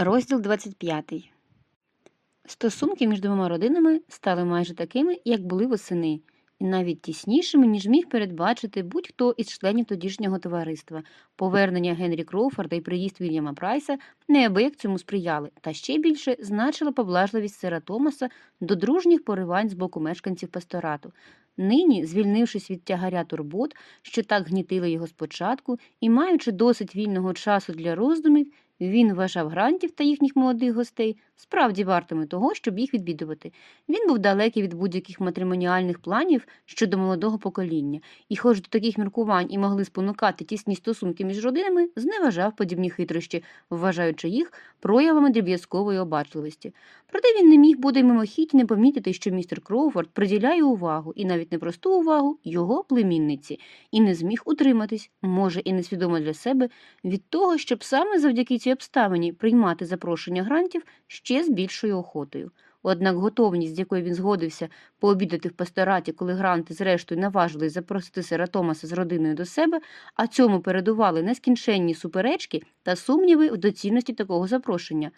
Розділ 25. Стосунки між двома родинами стали майже такими, як були восени, і навіть тіснішими, ніж міг передбачити будь-хто із членів тодішнього товариства. Повернення Генрі Кроуфорда і приїзд Вільяма Прайса неабияк цьому сприяли, та ще більше значила поблажливість сера Томаса до дружніх поривань з боку мешканців пасторату. Нині, звільнившись від тягаря турбот, що так гнітили його спочатку, і маючи досить вільного часу для роздумів, він вважав грантів та їхніх молодих гостей справді вартими того, щоб їх відвідувати. Він був далекий від будь-яких матримоніальних планів щодо молодого покоління, і, хоч до таких міркувань і могли спонукати тісні стосунки між родинами, зневажав подібні хитрощі, вважаючи їх проявами дріб'язкової обачливості. Проте він не міг буде мимохідь не помітити, що містер Кроуфорд приділяє увагу, і навіть непросту увагу його племінниці, і не зміг утриматись, може, і несвідомо для себе, від того, щоб саме завдяки цій обставині приймати запрошення грантів ще з більшою охотою. Однак готовність, з якою він згодився пообідати в пастораті, коли гранти зрештою наважились запросити сера Томаса з родиною до себе, а цьому передували нескінченні суперечки та сумніви в доцільності такого запрошення.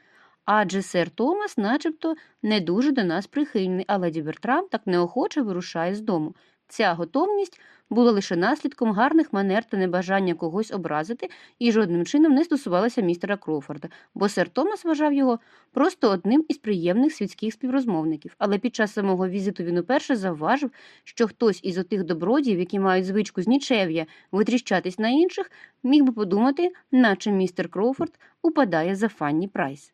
Адже сер Томас, начебто, не дуже до нас прихильний, а леді Бертрам так неохоче вирушає з дому. Ця готовність була лише наслідком гарних манер та небажання когось образити і жодним чином не стосувалася містера Кроуфорда, бо сер Томас вважав його просто одним із приємних світських співрозмовників. Але під час самого візиту він уперше завважив, що хтось із отих добродіїв, які мають звичку з нічев'я витріщатись на інших, міг би подумати, наче містер Кроуфорд упадає за Фанні Прайс.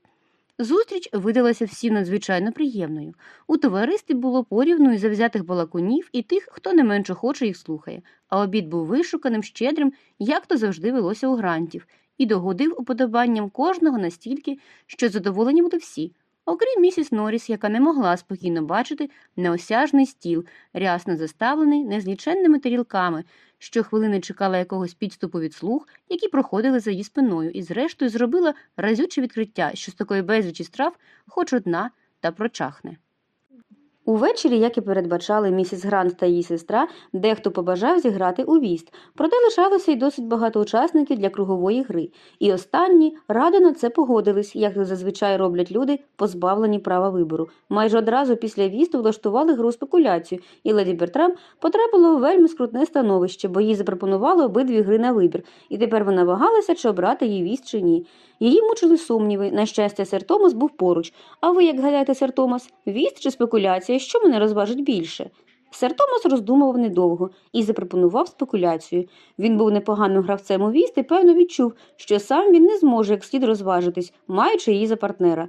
Зустріч видалася всім надзвичайно приємною. У товаристві було порівну і завзятих балакунів і тих, хто не менше хоче їх слухає, а обід був вишуканим, щедрим, як то завжди велося у грантів, і догодив уподобанням кожного настільки, що задоволені були всі, окрім місіс Норріс, яка не могла спокійно бачити неосяжний стіл, рясно заставлений незліченними тарілками, щохвилини чекала якогось підступу від слуг, які проходили за її спиною, і, зрештою, зробила разюче відкриття, що з такої безлічі страв хоч одна та прочахне. Увечері, як і передбачали місіс Грант та її сестра, дехто побажав зіграти у віст, проте лишалося й досить багато учасників для кругової гри, і останні радо на це погодились, як зазвичай роблять люди, позбавлені права вибору. Майже одразу після вісту влаштували гру спекуляцію, і леді Бертрам потрапила у вельми скрутне становище, бо їй запропонували обидві гри на вибір, і тепер вона вагалася, чи обрати її віст чи ні. Її мучили сумніви. На щастя, сер Томас був поруч. А ви як гадаєте, сер Томас? Віст чи спекуляція? Що мене розважить більше? Сер Томас роздумував недовго і запропонував спекуляцію. Він був непоганим гравцем у віст і певно відчув, що сам він не зможе як слід розважитись, маючи її за партнера.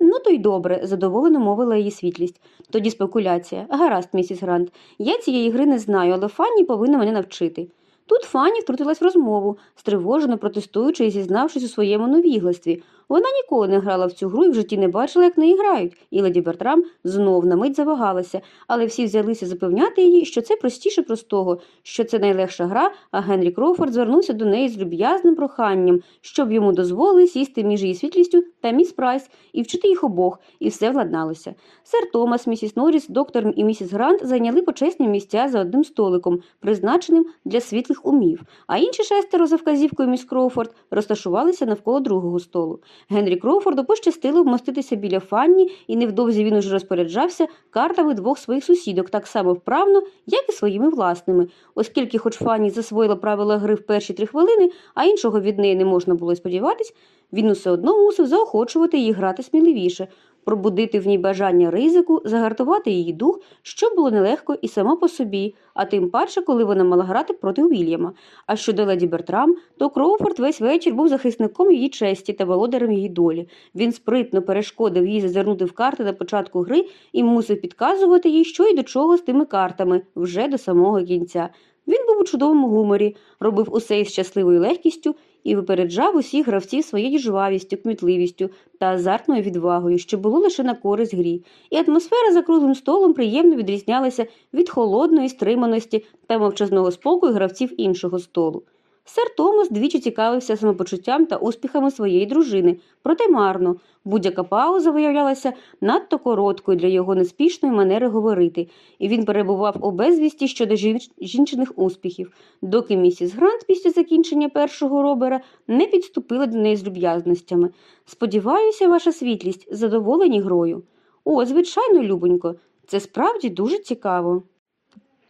Ну, то й добре, задоволено мовила її світлість. Тоді спекуляція. Гаразд, місіс Грант. Я цієї гри не знаю, але Фанні повинна мене навчити. Тут Фанні втрутилась в розмову, стривожено протестуючи і зізнавшись у своєму новігластві. Вона ніколи не грала в цю гру і в житті не бачила, як неї грають, і леді Бертрам знов на мить завагалася, але всі взялися запевняти її, що це простіше простого, що це найлегша гра, а Генрі Кроуфорд звернувся до неї з люб'язним проханням, щоб йому дозволили сісти між її світлістю та міс Прайс і вчити їх обох, і все владналося. Сер Томас, місіс Норріс, доктор і місіс Грант зайняли почесні місця за одним столиком, призначеним для світлих умів, а інші шестеро за вказівкою міс Кроуфорд розташувалися навколо другого столу. Генрі Кроуфорду пощастило вмоститися біля Фанні, і невдовзі він уже розпоряджався картами двох своїх сусідок так само вправно, як і своїми власними, оскільки, хоч Фанні засвоїла правила гри в перші три хвилини, а іншого від неї не можна було сподіватись, він усе одно мусив заохочувати її грати сміливіше, пробудити в ній бажання ризику, загартувати її дух, що було нелегко і само по собі, а тим паче, коли вона мала грати проти Уільяма. А щодо леді Бертрам, то Кроуфорд весь вечір був захисником її честі та володарем її долі. Він спритно перешкодив їй зазирнути в карти на початку гри і мусив підказувати їй, що й до чого з тими картами вже до самого кінця. Він був у чудовому гуморі, робив усе із щасливою легкістю і випереджав усіх гравців своєю жвавістю, кмітливістю та азартною відвагою, що було лише на користь грі, і атмосфера за круглим столом приємно відрізнялася від холодної стриманості та мовчазного спокою гравців іншого столу. Сер Томас двічі цікавився самопочуттям та успіхами своєї дружини, проте марно. Будь-яка пауза виявлялася надто короткою для його неспішної манери говорити, і він перебував у безвісті щодо жінчиних успіхів, доки місіс Грант після закінчення першого робера не підступила до неї з люб'язностями. Сподіваюся, ваша світлість, задоволені грою. О, звичайно, любонько, це справді дуже цікаво.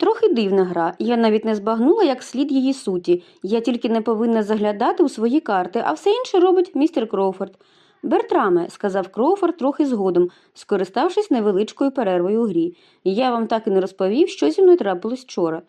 Трохи дивна гра, я навіть не збагнула як слід її суті. Я тільки не повинна заглядати у свої карти, а все інше робить містер Кроуфорд. Бертраме, сказав Кроуфорд трохи згодом, скориставшись невеличкою перервою у грі. Я вам так і не розповів, що зі мною трапилось вчора.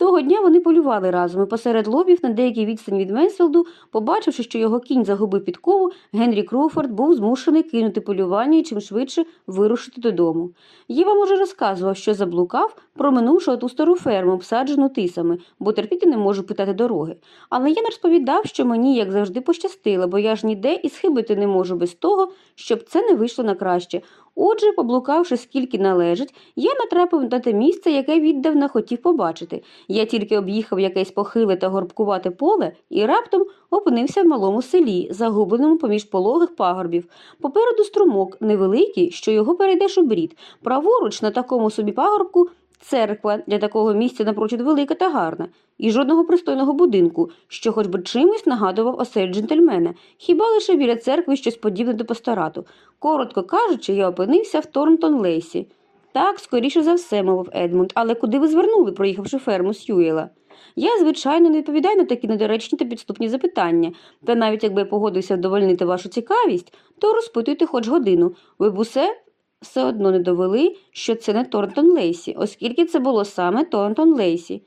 Того дня вони полювали разом і посеред лобів на деякій відстань від Менсфілду, побачивши, що його кінь загубив підкову, Генрі Кроуфорд був змушений кинути полювання і чим швидше вирушити додому. Я вам уже розказував, що заблукав, проминувши оту стару ферму, обсаджену тисами, бо терпіти не можу питати дороги. Але я не розповідав, що мені, як завжди, пощастило, бо я ж ніде і схибити не можу без того, щоб це не вийшло на краще. Отже, поблукавши скільки належить, я натрапив на те місце, яке віддавна хотів побачити. Я тільки об'їхав якесь похиле та горбкувате поле і раптом опинився в малому селі, загубленому поміж пологих пагорбів. Попереду струмок, невеликий, що його перейдеш у брід. Праворуч на такому собі пагорбку церква для такого місця напрочуд велика та гарна, і жодного пристойного будинку, що хоч би чимось нагадував осель джентльмена, хіба лише біля церкви щось подібне до пасторату. Коротко кажучи, я опинився в Торнтон Лейсі. Так, скоріше за все, мовив Едмунд, але куди ви звернули, проїхавши ферму Сьюєла? Я, звичайно, не відповідаю на такі недоречні та підступні запитання, та навіть якби я погодився вдовольнити вашу цікавість, то розпитуйте хоч годину. Ви б усе все одно не довели, що це не Торнтон Лейсі, оскільки це було саме Торнтон Лейсі.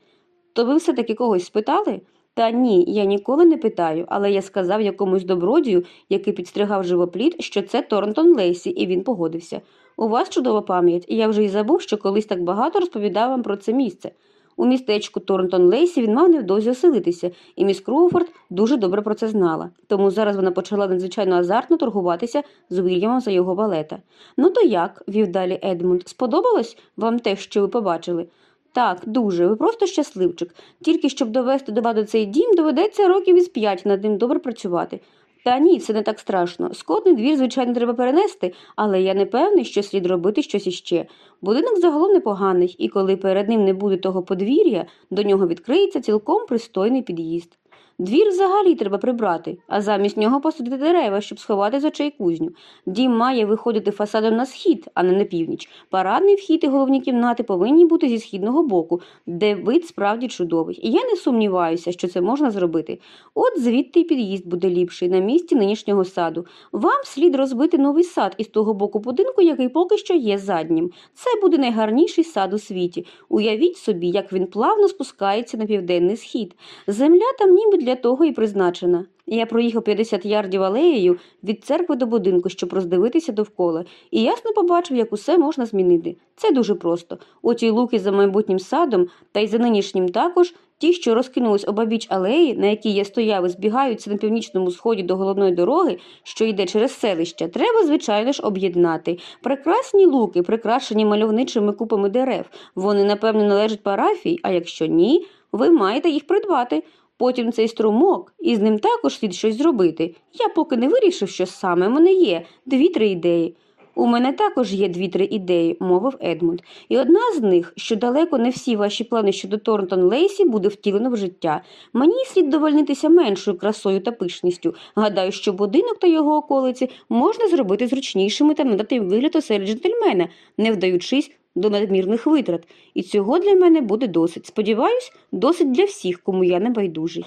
То ви все-таки когось спитали? Та ні, я ніколи не питаю, але я сказав якомусь добродію, який підстригав живоплід, що це Торнтон Лейсі, і він погодився. У вас чудова пам'ять, і я вже й забув, що колись так багато розповідав вам про це місце. У містечку Торнтон Лейсі він мав невдовзі оселитися, і міс Кроуфорд дуже добре про це знала. Тому зараз вона почала надзвичайно азартно торгуватися з Вільямом за його балета. Ну то як? вів далі Едмунд. Сподобалось вам те, що ви побачили? Так, дуже, ви просто щасливчик. Тільки щоб довести до ладу цей дім, доведеться років із п'ять над ним добре працювати. Та ні, це не так страшно. Скотний двір, звичайно, треба перенести, але я не певний, що слід робити щось іще. Будинок загалом непоганий, і коли перед ним не буде того подвір'я, до нього відкриється цілком пристойний під'їзд. Двір взагалі треба прибрати, а замість нього посадити дерева, щоб сховати з очей кузню. Дім має виходити фасадом на схід, а не на північ. Парадний вхід і головні кімнати повинні бути зі східного боку, де вид справді чудовий. І я не сумніваюся, що це можна зробити. От звідти й під'їзд буде ліпший на місці нинішнього саду. Вам слід розбити новий сад із того боку будинку, який поки що є заднім. Це буде найгарніший сад у світі. Уявіть собі, як він плавно спускається на південний схід. Земля там ніби для того і призначена. Я проїхав 50 ярдів алеєю від церкви до будинку, щоб роздивитися довкола, і ясно побачив, як усе можна змінити. Це дуже просто. Оті луки за майбутнім садом, та й за нинішнім також, ті, що розкинулись обабіч алеї, на якій я стояв збігаються на північному сході до головної дороги, що йде через селище, треба, звичайно ж, об'єднати. Прекрасні луки, прикрашені мальовничими купами дерев. Вони, напевно, належать парафії, а якщо ні, ви маєте їх придбати. Потім цей струмок, і з ним також слід щось зробити. Я поки не вирішив, що саме мене є дві-три ідеї. У мене також є дві-три ідеї, мовив Едмунд, і одна з них, що далеко не всі ваші плани щодо Торнтон Лейсі буде втілено в життя. Мені слід довольнитися меншою красою та пишністю. Гадаю, що будинок та його околиці можна зробити зручнішими та надати вигляд оселі джентльмена, не вдаючись до надмірних витрат. І цього для мене буде досить. Сподіваюсь, досить для всіх, кому я не байдужий.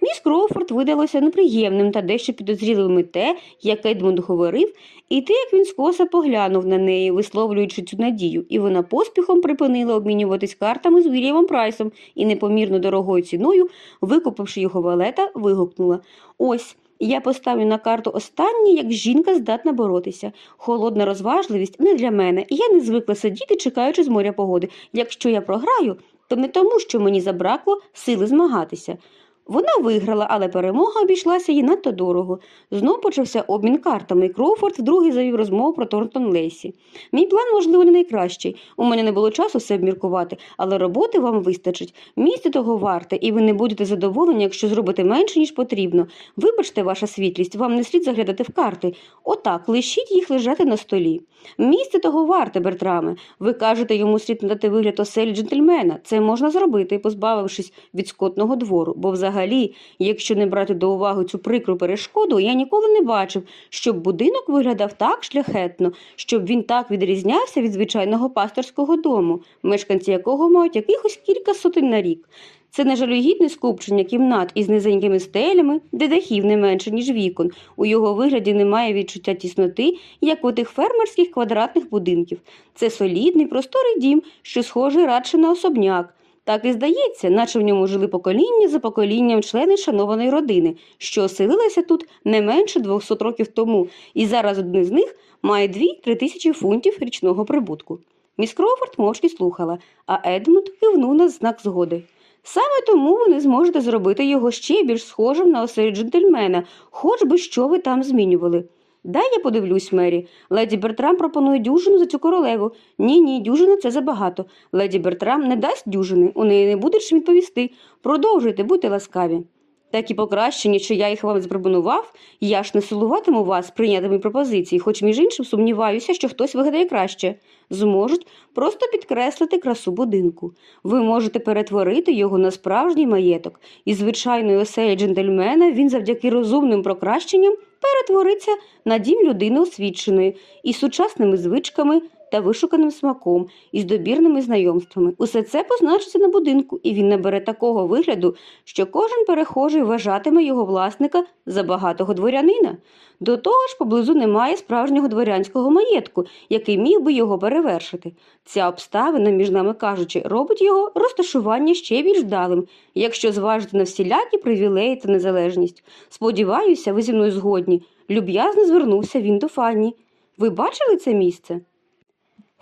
Міс Кроуфорд видалося неприємним та дещо підозріливим те, як Едмунд говорив, і те, як він скоса поглянув на неї, висловлюючи цю надію, і вона поспіхом припинила обмінюватись картами з Вільямом Прайсом і непомірно дорогою ціною, викупивши його валета, вигукнула Ось. Я поставлю на карту останнє, як жінка здатна боротися. Холодна розважливість не для мене, і я не звикла сидіти, чекаючи з моря погоди. Якщо я програю, то не тому, що мені забракло сили змагатися. Вона виграла, але перемога обійшлася їй надто дорого. Знов почався обмін картами, і Кроуфорд вдруге завів розмову про Торнтон Лейсі. Мій план, можливо, не найкращий. У мене не було часу все обміркувати, але роботи вам вистачить. Місце того варте, і ви не будете задоволені, якщо зробите менше, ніж потрібно. Вибачте, ваша світлість, вам не слід заглядати в карти. Отак, лишіть їх лежати на столі. Місце того варте, Бертраме. Ви кажете, йому слід надати вигляд оселі джентльмена. Це можна зробити, позбавившись від скотного двору. Бо взагалі, якщо не брати до уваги цю прикру перешкоду, я ніколи не бачив, щоб будинок виглядав так шляхетно, щоб він так відрізнявся від звичайного пасторського дому, мешканці якого мають якихось кілька сотень на рік. Це не жалюгідне скупчення кімнат із низенькими стелями, де дахів не менше, ніж вікон. У його вигляді немає відчуття тісноти, як у тих фермерських квадратних будинків. Це солідний, просторий дім, що схожий радше на особняк. Так і здається, наче в ньому жили покоління за поколінням члени шанованої родини, що оселилися тут не менше 200 років тому, і зараз один з них має 2-3 тисячі фунтів річного прибутку. Міс Кроуфорд мовчки слухала, а Едмунд кивнув на знак згоди. Саме тому ви не зможете зробити його ще більш схожим на оселю джентльмена, хоч би що ви там змінювали. Дай я подивлюсь, Мері. Леді Бертрам пропонує дюжину за цю королеву. Ні, ні, дюжина це забагато. Леді Бертрам не дасть дюжини, у неї не буде чим відповісти. Продовжуйте, будьте ласкаві. Такі покращення, що я їх вам запропонував, я ж не силуватиму вас прийняти мої пропозиції, хоч між іншим сумніваюся, що хтось вигадає краще. Зможуть просто підкреслити красу будинку. Ви можете перетворити його на справжній маєток, і звичайної оселі джентльмена він завдяки розумним прокращенням перетвориться на дім людини освіченої із сучасними звичками та вишуканим смаком, із добірними знайомствами. Усе це позначиться на будинку, і він набере такого вигляду, що кожен перехожий вважатиме його власника за багатого дворянина. До того ж, поблизу немає справжнього дворянського маєтку, який міг би його перевершити. Ця обставина, між нами кажучи, робить його розташування ще більш вдалим, якщо зважити на всілякі привілеї та незалежність. Сподіваюся, ви зі мною згодні. Люб'язно звернувся він до Фанні. Ви бачили це місце?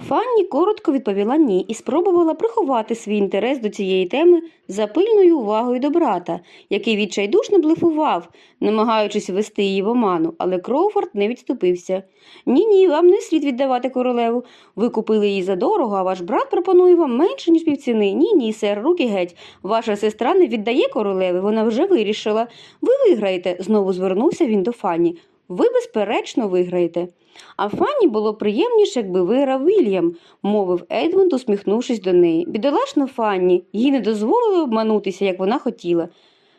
Фанні коротко відповіла ні і спробувала приховати свій інтерес до цієї теми за пильною увагою до брата, який відчайдушно блефував, намагаючись вести її в оману, але Кроуфорд не відступився. Ні, ні, вам не слід віддавати королеву. Ви купили її задорого, а ваш брат пропонує вам менше, ніж півціни. Ні, ні, сер, руки геть. Ваша сестра не віддає королеви, вона вже вирішила. Ви виграєте, знову звернувся він до Фанні. Ви, безперечно, виграєте. А Фанні було приємніше, якби виграв Вільям, мовив Едмунд, усміхнувшись до неї. Бідолашна Фанні, їй не дозволили обманутися, як вона хотіла.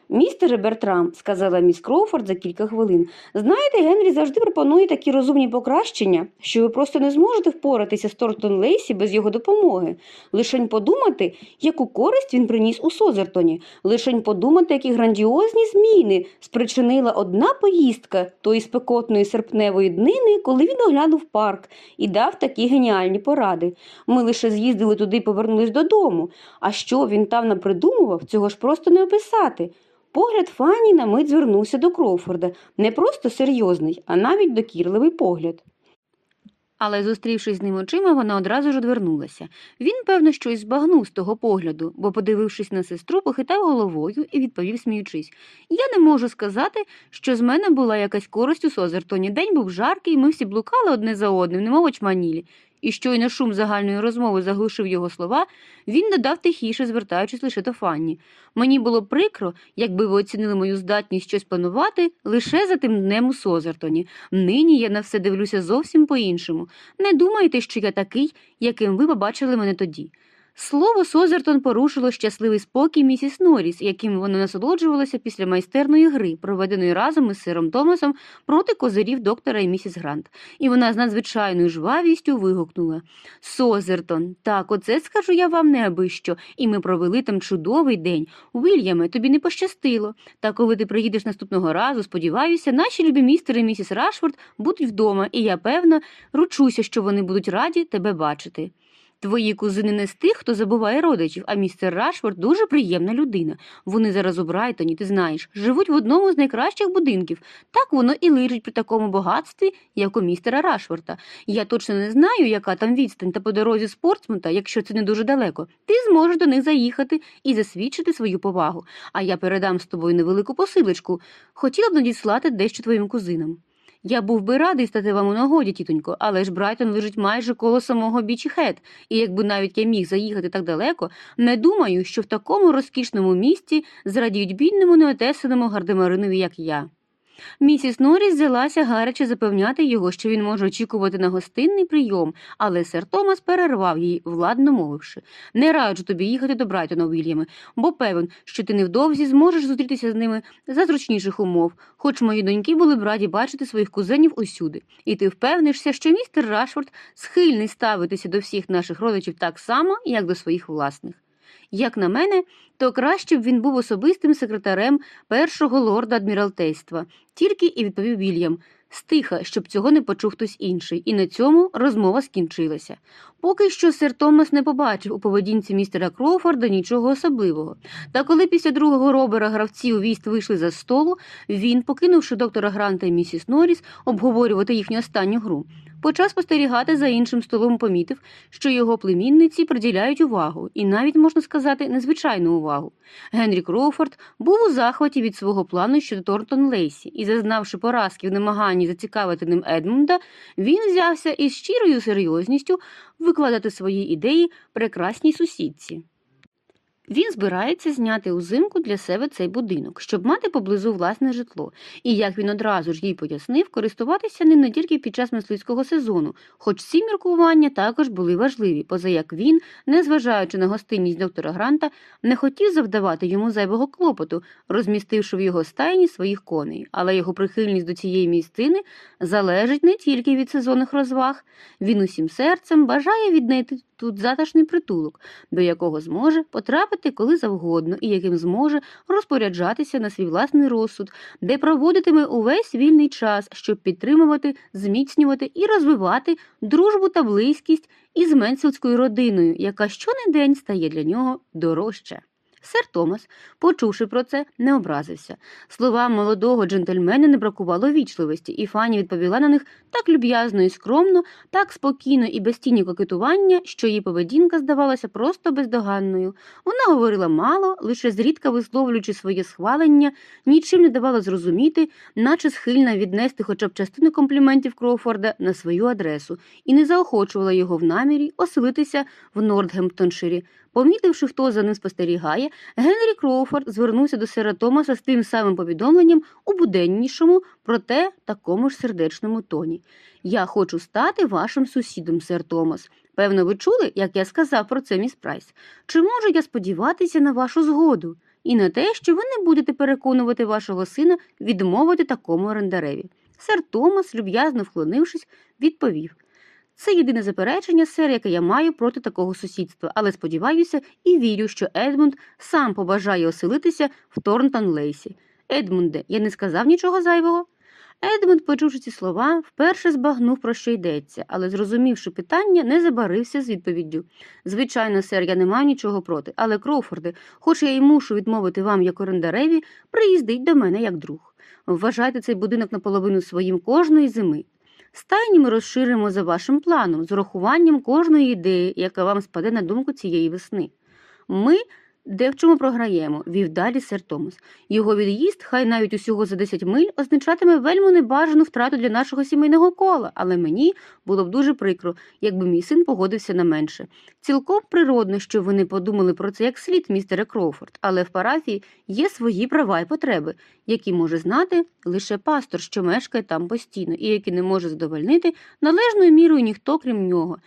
Містере Бертрам, сказала міс Кроуфорд за кілька хвилин, знаєте, Генрі завжди пропонує такі розумні покращення, що ви просто не зможете впоратися з Тортон Лейсі без його допомоги. Лишень подумати, яку користь він приніс у Созертоні, лишень подумати, які грандіозні зміни спричинила одна поїздка тої спекотної серпневої днини, коли він оглянув парк і дав такі геніальні поради. Ми лише з'їздили туди і повернулись додому. А що він там напридумував, цього ж просто не описати. Погляд Фанні на мить звернувся до Кроуфорда, не просто серйозний, а навіть докірливий погляд. Але, зустрівшись з ним очима, вона одразу ж одвернулася. Він, певно, щось збагнув з того погляду, бо, подивившись на сестру, похитав головою і відповів, сміючись Я не можу сказати, що з мене була якась користь у Созертоні. День був жаркий, ми всі блукали одне за одним, немов очманілі. І щойно шум загальної розмови заглушив його слова, він додав тихіше, звертаючись лише до Фанні. Мені було прикро, якби ви оцінили мою здатність щось планувати лише за тим днем у Созертоні. Нині я на все дивлюся зовсім по-іншому. Не думайте, що я такий, яким ви побачили мене тоді. Слово Созертон порушило щасливий спокій місіс Норріс, яким вона насолоджувалася після майстерної гри, проведеної разом із сиром Томасом проти козирів доктора і місіс Грант. І вона з надзвичайною жвавістю вигукнула Созертон, так, оце скажу я вам не аби що, і ми провели там чудовий день. Уільяме, тобі не пощастило. Та коли ти приїдеш наступного разу, сподіваюся, наші любі містер і місіс Рашфорд будуть вдома, і я певна ручуся, що вони будуть раді тебе бачити. Твої кузини не з тих, хто забуває родичів, а містер Рашфорд дуже приємна людина. Вони зараз у Брайтоні, ти знаєш, живуть в одному з найкращих будинків. Так воно і лежить при такому багатстві, як у містера Рашфорта. Я точно не знаю, яка там відстань, та по дорозі з якщо це не дуже далеко, ти зможеш до них заїхати і засвідчити свою повагу. А я передам з тобою невелику посилочку. Хотіла б надіслати дещо твоїм кузинам. Я був би радий стати вам у нагоді, тітонько, але ж Брайтон лежить майже коло самого бічхет. І якби навіть я міг заїхати так далеко, не думаю, що в такому розкішному місті зрадіють бідному неотесаному гардемаринові, як я. Місіс Норріс взялася гаряче запевняти його, що він може очікувати на гостинний прийом, але сер Томас перервав її, владно мовивши Не раджу тобі їхати до Брайтона, Вільяме, бо певен, що ти невдовзі зможеш зустрітися з ними за зручніших умов, хоч мої доньки були б раді бачити своїх кузенів усюди, і ти впевнишся, що містер Рашфорд схильний ставитися до всіх наших родичів так само, як до своїх власних. Як на мене, то краще б він був особистим секретарем першого лорда адміралтейства, тільки і відповів Вільям. Стиха, щоб цього не почув хтось інший, і на цьому розмова скінчилася. Поки що сер Томас не побачив у поведінці містера Кроуфорда нічого особливого. Та коли після другого робера гравці у віст вийшли за столу, він, покинувши доктора Гранта і місіс Норріс обговорювати їхню останню гру, почав спостерігати за іншим столом, помітив, що його племінниці приділяють увагу, і навіть, можна сказати, незвичайну увагу. Генрі Кроуфорд був у захваті від свого плану щодо Тортон Лейсі, і, зазнавши поразки в намаганні зацікавити ним Едмунда, він взявся із щирою серйозністю викладати свої ідеї прекрасній сусідці. Він збирається зняти узимку для себе цей будинок, щоб мати поблизу власне житло, і, як він одразу ж їй пояснив, користуватися ним не тільки під час мисливського сезону, хоч ці міркування також були важливі, поза як він, незважаючи на гостинність доктора Гранта, не хотів завдавати йому зайвого клопоту, розмістивши в його стайні своїх коней, але його прихильність до цієї місцини залежить не тільки від сезонних розваг. Він усім серцем бажає віднайти тут затишний притулок, до якого зможе потрапити коли завгодно і яким зможе розпоряджатися на свій власний розсуд, де проводитиме увесь вільний час, щоб підтримувати, зміцнювати і розвивати дружбу та близькість із менсфілдською родиною, яка щонедень стає для нього дорожче. Сер Томас, почувши про це, не образився. Словам молодого джентльмена не бракувало вічливості, і Фані відповіла на них так люб'язно і скромно, так спокійно і без тіні кокетування, що її поведінка здавалася просто бездоганною. Вона говорила мало, лише зрідка висловлюючи своє схвалення, нічим не давала зрозуміти, наче схильна віднести хоча б частину компліментів Кроуфорда на свою адресу, і не заохочувала його в намірі оселитися в Нортгемптонширі. Помітивши, хто за ним спостерігає, Генрі Кроуфорд звернувся до сера Томаса з тим самим повідомленням у буденнішому, проте такому ж сердечному тоні. Я хочу стати вашим сусідом, сер Томас. Певно, ви чули, як я сказав про це міс Прайс. Чи можу я сподіватися на вашу згоду і на те, що ви не будете переконувати вашого сина відмовити такому орендареві? Сер Томас, люб'язно вклонившись, відповів. Це єдине заперечення, сер, яке я маю проти такого сусідства, але сподіваюся і вірю, що Едмунд сам побажає оселитися в Торнтон Лейсі. Едмунде, я не сказав нічого зайвого. Едмунд, почувши ці слова, вперше збагнув, про що йдеться, але, зрозумівши питання, не забарився з відповіддю. Звичайно, сер, я не маю нічого проти, але, Кроуфорде, хоч я й мушу відмовити вам як орендареві, приїздить до мене як друг. Вважайте цей будинок наполовину своїм кожної зими. Стайні ми розширимо за вашим планом, з урахуванням кожної ідеї, яка вам спаде на думку цієї весни. Ми де в чому програємо, вів далі сер Томас. Його від'їзд, хай навіть усього за 10 миль, означатиме вельми небажану втрату для нашого сімейного кола, але мені було б дуже прикро, якби мій син погодився на менше. Цілком природно, що ви не подумали про це як слід, містере Кроуфорд, але в парафії є свої права і потреби, які може знати лише пастор, що мешкає там постійно, і які не може задовольнити належною мірою ніхто крім нього.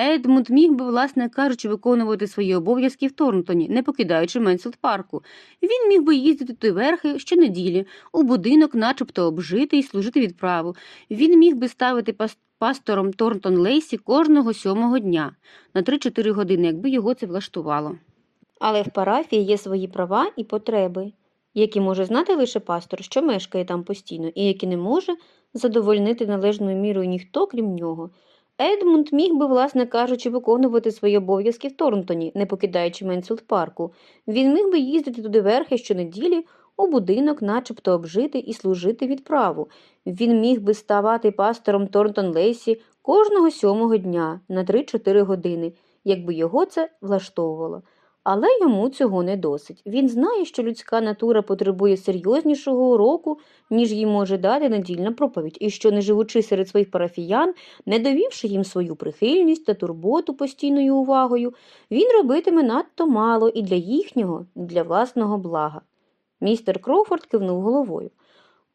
Едмунд міг би, власне кажучи, виконувати свої обов'язки в Торнтоні, не покидаючи Менсфілд парку. Він міг би їздити верхи щонеділі, у будинок, начебто обжити і служити відправу. Він міг би ставити пас- пастором Торнтон Лейсі кожного сьомого дня на 3-4 години, якби його це влаштувало. Але в парафії є свої права і потреби, які може знати лише пастор, що мешкає там постійно, і які не може задовольнити належною мірою ніхто, крім нього. Едмунд міг би, власне кажучи, виконувати свої обов'язки в Торнтоні, не покидаючи Менсфілд парку. Він міг би їздити туди верхи щонеділі у будинок, начебто обжити і служити відправу. Він міг би ставати пастором Торнтон Лейсі кожного сьомого дня на 3-4 години, якби його це влаштовувало. Але йому цього не досить. Він знає, що людська натура потребує серйознішого уроку, ніж їй може дати недільна проповідь, і що, не живучи серед своїх парафіян, не довівши їм свою прихильність та турботу постійною увагою, він робитиме надто мало і для їхнього, і для власного блага. Містер Кроуфорд кивнув головою.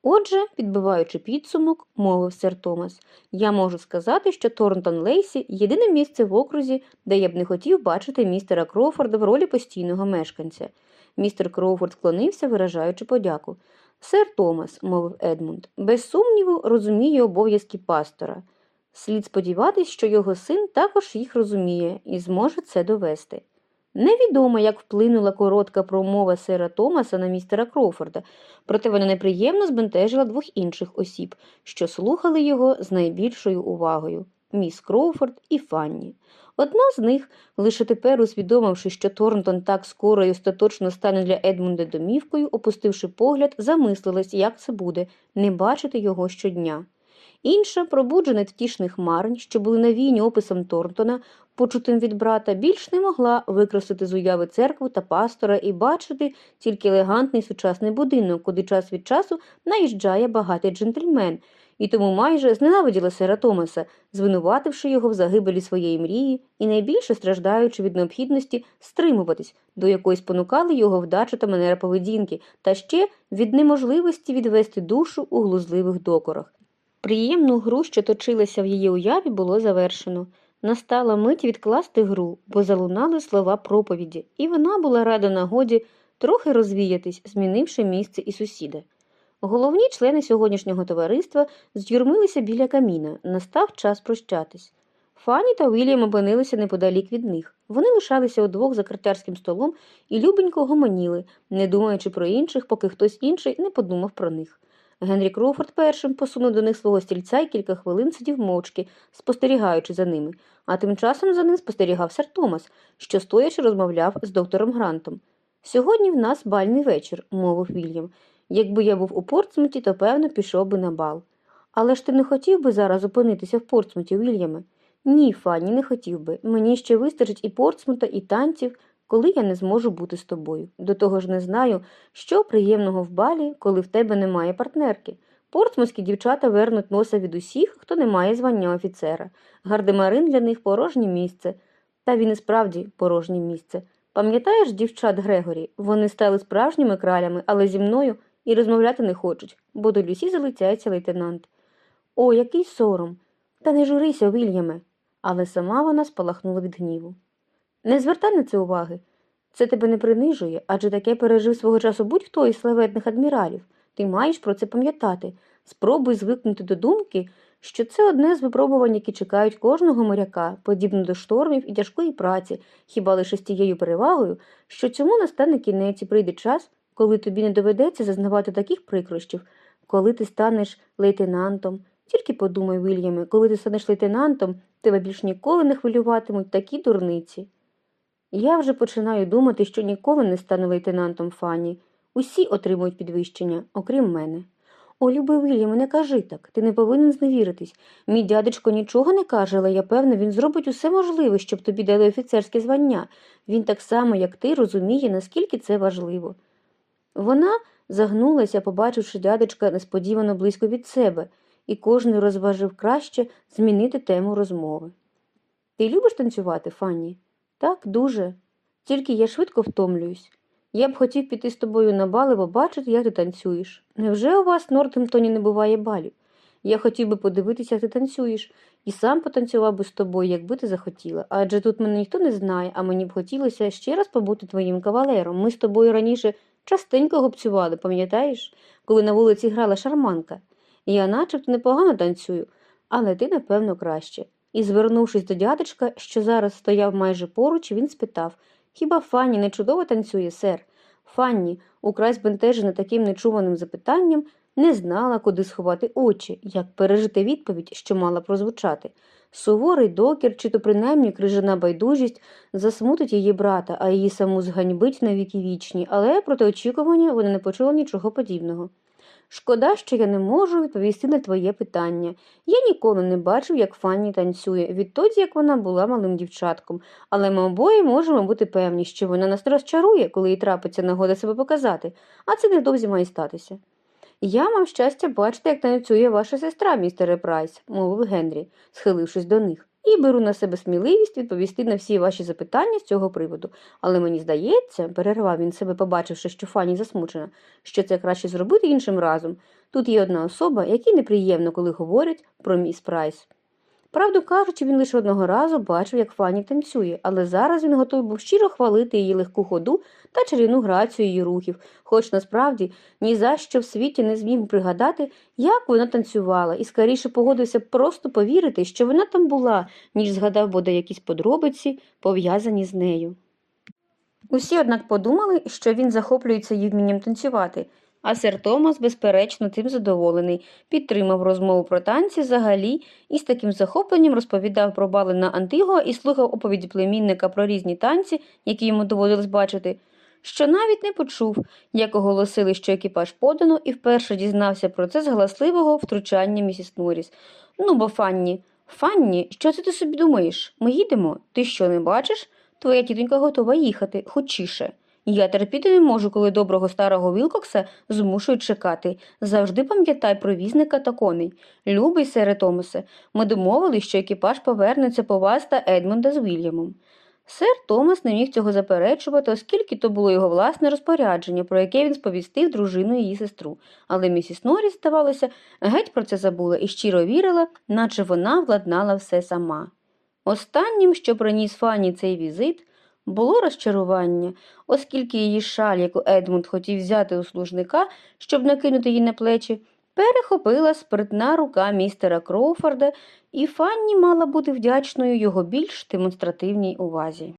Отже, підбиваючи підсумок, мовив сер Томас, я можу сказати, що Торнтон Лейсі єдине місце в окрузі, де я б не хотів бачити містера Кроуфорда в ролі постійного мешканця. Містер Кроуфорд вклонився, виражаючи подяку. Сер Томас, мовив Едмунд, без сумніву розуміє обов'язки пастора. Слід сподіватись, що його син також їх розуміє і зможе це довести. Невідомо, як вплинула коротка промова сера Томаса на містера Кроуфорда, проте вона неприємно збентежила двох інших осіб, що слухали його з найбільшою увагою міс Кроуфорд і Фанні. Одна з них, лише тепер усвідомивши, що Торнтон так скоро і остаточно стане для Едмунда домівкою, опустивши погляд, замислилась, як це буде не бачити його щодня. Інша, пробуджена втішних марень, що були навіяні описом Торнтона, почутим від брата, більш не могла викреслити з уяви церкву та пастора і бачити тільки елегантний сучасний будинок, куди час від часу наїжджає багатий джентльмен, і тому майже зненавиділа сера Томаса, звинувативши його в загибелі своєї мрії і найбільше страждаючи від необхідності стримуватись, до якої спонукали його вдача та манера поведінки, та ще від неможливості відвести душу у глузливих докорах. Приємну гру, що точилася в її уяві, було завершено. Настала мить відкласти гру, бо залунали слова проповіді, і вона була рада нагоді трохи розвіятись, змінивши місце і сусіда. Головні члени сьогоднішнього товариства з'юрмилися біля каміна, настав час прощатись. Фанні та Вільям опинилися неподалік від них. Вони лишалися удвох за картярським столом і любенько гомоніли, не думаючи про інших, поки хтось інший не подумав про них. Генрі Кроуфорд першим посунув до них свого стільця і кілька хвилин сидів мовчки, спостерігаючи за ними, а тим часом за ним спостерігав сер Томас, що стоячи розмовляв з доктором Грантом. Сьогодні в нас бальний вечір, мовив Вільям. Якби я був у Портсмуті, то певно пішов би на бал. Але ж ти не хотів би зараз опинитися в Портсмуті, Вільяме? Ні, Фанні, не хотів би. Мені ще вистачить і Портсмута, і танців, коли я не зможу бути з тобою. До того ж не знаю, що приємного в балі, коли в тебе немає партнерки. Портсмутські дівчата вернуть носа від усіх, хто не має звання офіцера. Гардемарин для них порожнє місце. Та він і справді порожнє місце. Пам'ятаєш дівчат Грегорі? Вони стали справжніми кралями, але зі мною і розмовляти не хочуть, бо до Люсі залицяється лейтенант. О, який сором! Та не журися, Вільяме. Але сама вона спалахнула від гніву. Не звертай на це уваги. Це тебе не принижує, адже таке пережив свого часу будь-хто із славетних адміралів. Ти маєш про це пам'ятати. Спробуй звикнути до думки, що це одне з випробувань, які чекають кожного моряка, подібно до штормів і тяжкої праці, хіба лише з тією перевагою, що цьому настане кінець і прийде час, коли тобі не доведеться зазнавати таких прикрощів, коли ти станеш лейтенантом. Тільки подумай, Вільяме, коли ти станеш лейтенантом, тебе більш ніколи не хвилюватимуть такі дурниці. Я вже починаю думати, що ніколи не стану лейтенантом Фанні. Усі отримують підвищення, окрім мене. О, любий Вільяме, не кажи так, ти не повинен зневіритись. Мій дядечко нічого не каже, але я певна, він зробить усе можливе, щоб тобі дали офіцерське звання. Він так само, як ти, розуміє, наскільки це важливо. Вона загнулася, побачивши дядечка несподівано близько від себе, і кожен розважив краще змінити тему розмови. Ти любиш танцювати, Фанні? Так, дуже. Тільки я швидко втомлююсь. Я б хотів піти з тобою на бали, побачити, як ти танцюєш. Невже у вас в Нортемптоні не буває балів? Я хотів би подивитися, як ти танцюєш, і сам потанцював би з тобою, якби ти захотіла. Адже тут мене ніхто не знає, а мені б хотілося ще раз побути твоїм кавалером. Ми з тобою раніше частенько гопцювали, пам'ятаєш, коли на вулиці грала шарманка. Я начебто непогано танцюю, але ти, напевно, краще. І, звернувшись до дядечка, що зараз стояв майже поруч, він спитав Хіба Фанні не чудово танцює, сер? Фанні, украй збентежена таким нечуваним запитанням, не знала, куди сховати очі, як пережити відповідь, що мала прозвучати. Суворий докір, чи то принаймні крижана байдужість засмутить її брата, а її саму зганьбить на віки вічні, але проти очікування вона не почула нічого подібного. Шкода, що я не можу відповісти на твоє питання. Я ніколи не бачив, як Фанні танцює, відтоді, як вона була малим дівчатком, але ми обоє можемо бути певні, що вона нас розчарує, коли їй трапиться нагода себе показати, а це невдовзі має статися. Я мав щастя бачити, як танцює ваша сестра, містере Прайс, мовив Генрі, схилившись до них, і беру на себе сміливість відповісти на всі ваші запитання з цього приводу. Але мені здається, перервав він себе, побачивши, що Фані засмучена, що це краще зробити іншим разом. Тут є одна особа, якій неприємно, коли говорять про міс Прайс. Правду кажучи, він лише одного разу бачив, як Фанні танцює, але зараз він готовий був щиро хвалити її легку ходу та чарівну грацію її рухів, хоч насправді ні за що в світі не зміг пригадати, як вона танцювала, і скоріше погодився просто повірити, що вона там була, ніж згадав бодай якісь подробиці, пов'язані з нею. Усі, однак, подумали, що він захоплюється її вмінням танцювати, а сер Томас, безперечно, тим задоволений, підтримав розмову про танці взагалі і з таким захопленням розповідав про бали на Антиго і слухав оповіді племінника про різні танці, які йому доводилось бачити, що навіть не почув, як оголосили, що екіпаж подано, і вперше дізнався про це з галасливого втручання місіс Норріс. Ну, бо Фанні, Фанні, що це ти собі думаєш? Ми їдемо? Ти що, не бачиш? Твоя тітонька готова їхати, хочіше. Я терпіти не можу, коли доброго старого Вілкокса змушують чекати. Завжди пам'ятай про візника та коней. Любий сере Томасе, ми домовились, що екіпаж повернеться по вас та Едмонда з Вільямом. Сер Томас не міг цього заперечувати, оскільки то було його власне розпорядження, про яке він сповістив дружину і її сестру. Але місіс Норріс, здавалося, геть про це забула і щиро вірила, наче вона владнала все сама. Останнім, що приніс Фанні цей візит, було розчарування, оскільки її шаль, яку Едмунд хотів взяти у служника, щоб накинути її на плечі, перехопила спритна рука містера Кроуфорда, і Фанні мала бути вдячною його більш демонстративній увазі.